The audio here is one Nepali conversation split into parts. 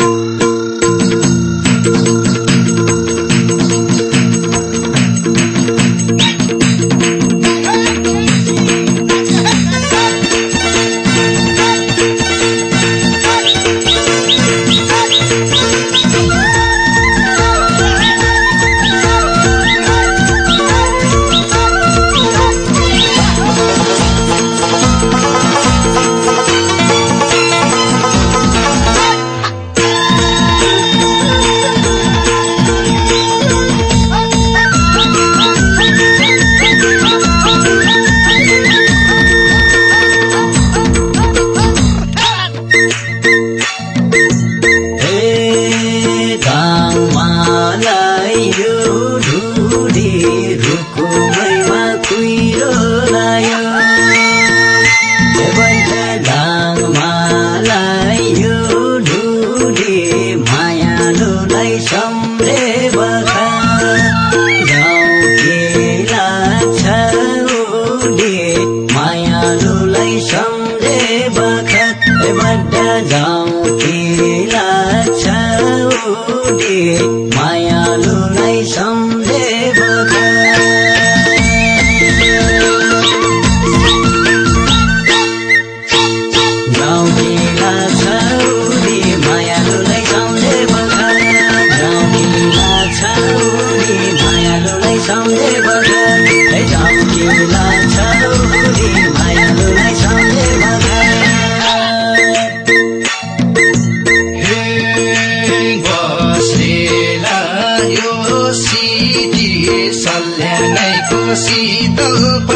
Thank you.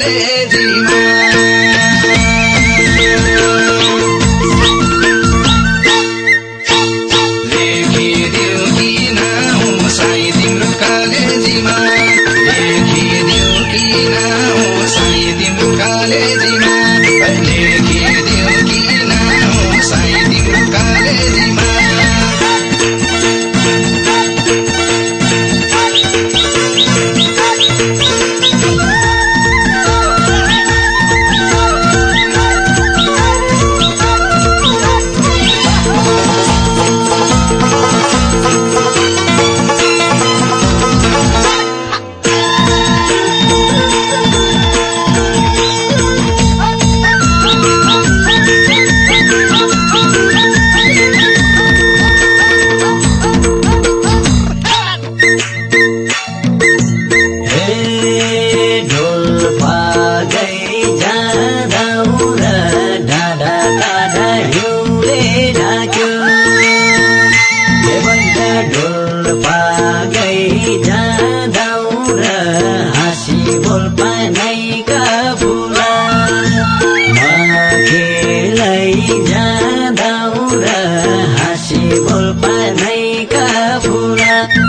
लेखिदियो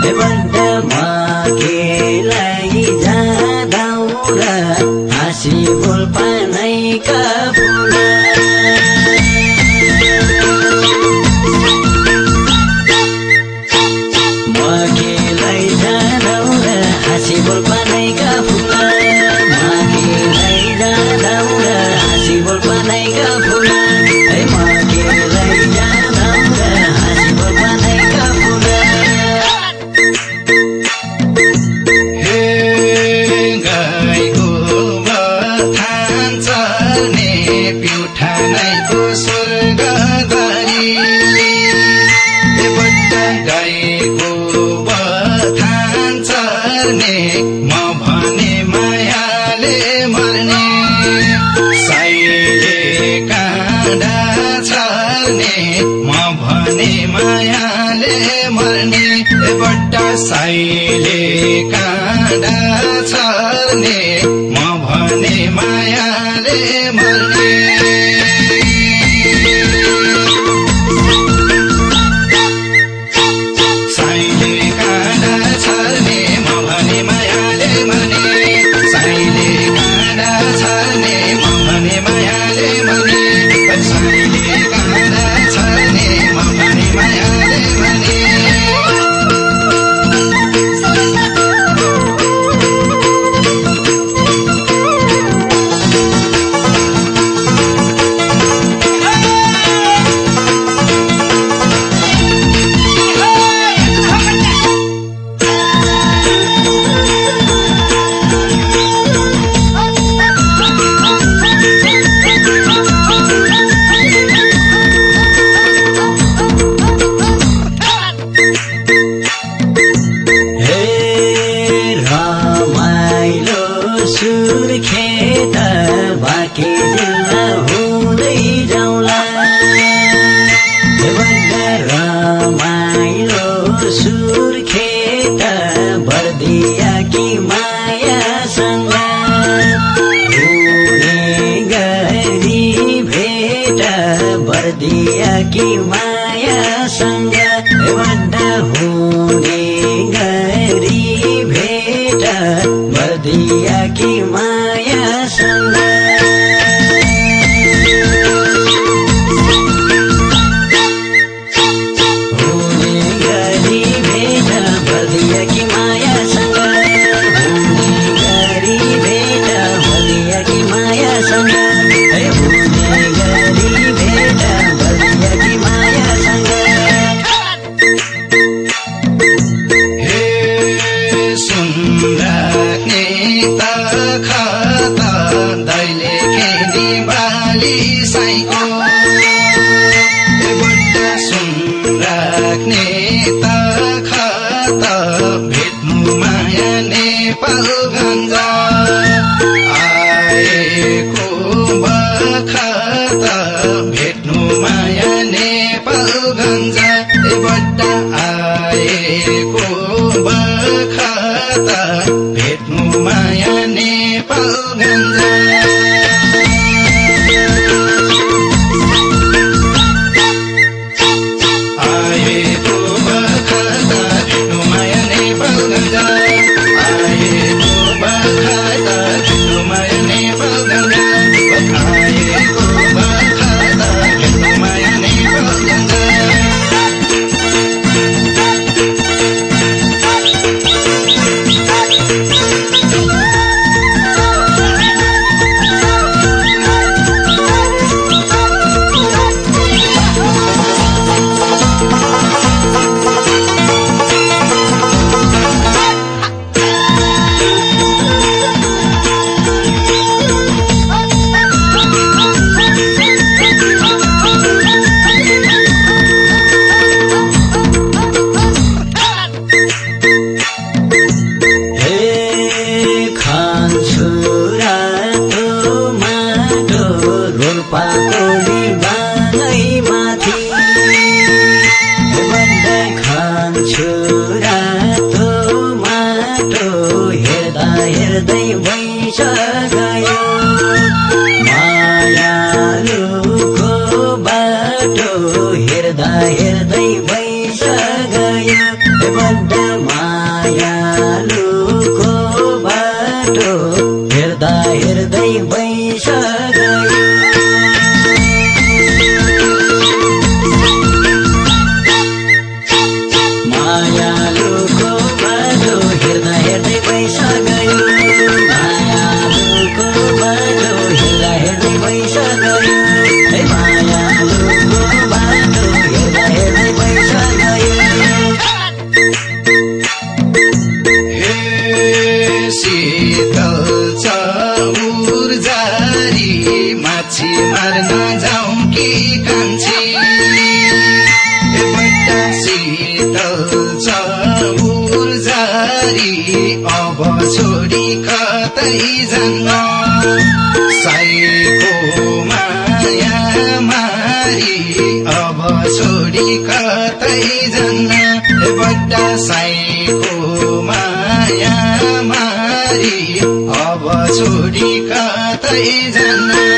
levanta भने मायाले मर्ने बट्टा साईले काँडा छर्ने। म भने मायाले मर्ने। Game. comigo. सधैँ भइस गयो मायालुको बाटो हेर्दा हेर्दै भइस गयो बड्ड मायालुको बाटो हेर्दा हेर्दै भइस गयो माया शीतल छ। मुर्जारी अब छोडी कतै जान्न। साईको माया मारी अब छोडी कतै जान्न। बड्डा साईको माया मारी अब छोडी कतै जान्न।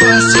Passa